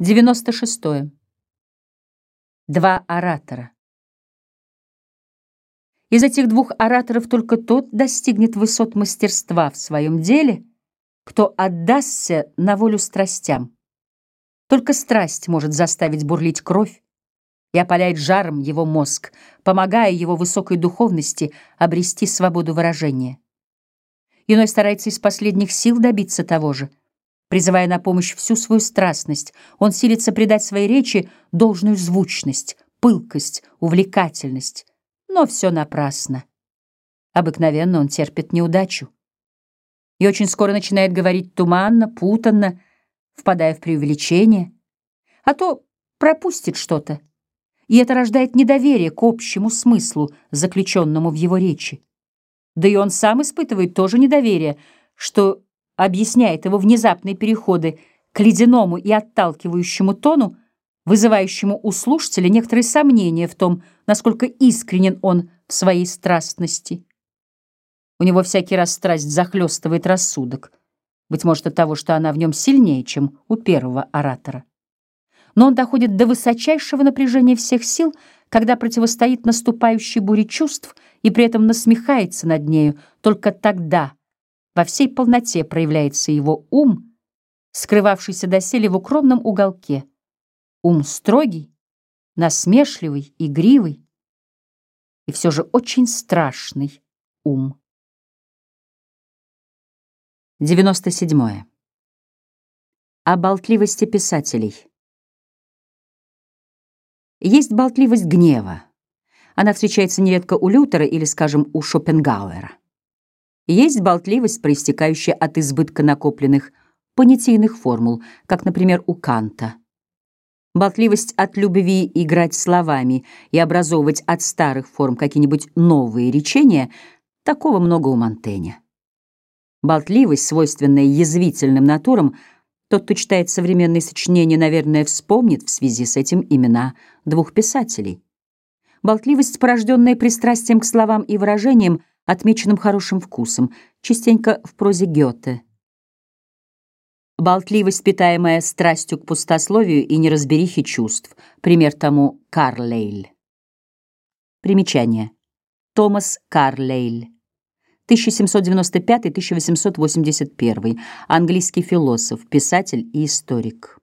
96. -е. Два оратора. Из этих двух ораторов только тот достигнет высот мастерства в своем деле, кто отдастся на волю страстям. Только страсть может заставить бурлить кровь и опаляет жаром его мозг, помогая его высокой духовности обрести свободу выражения. Иной старается из последних сил добиться того же — Призывая на помощь всю свою страстность, он силится придать своей речи должную звучность, пылкость, увлекательность. Но все напрасно. Обыкновенно он терпит неудачу. И очень скоро начинает говорить туманно, путанно, впадая в преувеличение. А то пропустит что-то. И это рождает недоверие к общему смыслу, заключенному в его речи. Да и он сам испытывает тоже недоверие, что объясняет его внезапные переходы к ледяному и отталкивающему тону, вызывающему у слушателя некоторые сомнения в том, насколько искренен он в своей страстности. У него всякий раз страсть захлестывает рассудок, быть может от того, что она в нем сильнее, чем у первого оратора. Но он доходит до высочайшего напряжения всех сил, когда противостоит наступающей буре чувств и при этом насмехается над нею только тогда, во всей полноте проявляется его ум, скрывавшийся доселе в укромном уголке. Ум строгий, насмешливый, игривый и все же очень страшный ум. 97. -е. О болтливости писателей. Есть болтливость гнева. Она встречается нередко у Лютера или, скажем, у Шопенгауэра. Есть болтливость, проистекающая от избытка накопленных понятийных формул, как, например, у Канта. Болтливость от любви играть словами и образовывать от старых форм какие-нибудь новые речения — такого много у Монтэня. Болтливость, свойственная язвительным натурам, тот, кто читает современные сочинения, наверное, вспомнит в связи с этим имена двух писателей. Болтливость, порожденная пристрастием к словам и выражениям, отмеченным хорошим вкусом, частенько в прозе Гёте. Болтливость, питаемая страстью к пустословию и неразберихе чувств. Пример тому Карлейль. Примечание. Томас Карлейль. 1795-1881. Английский философ, писатель и историк.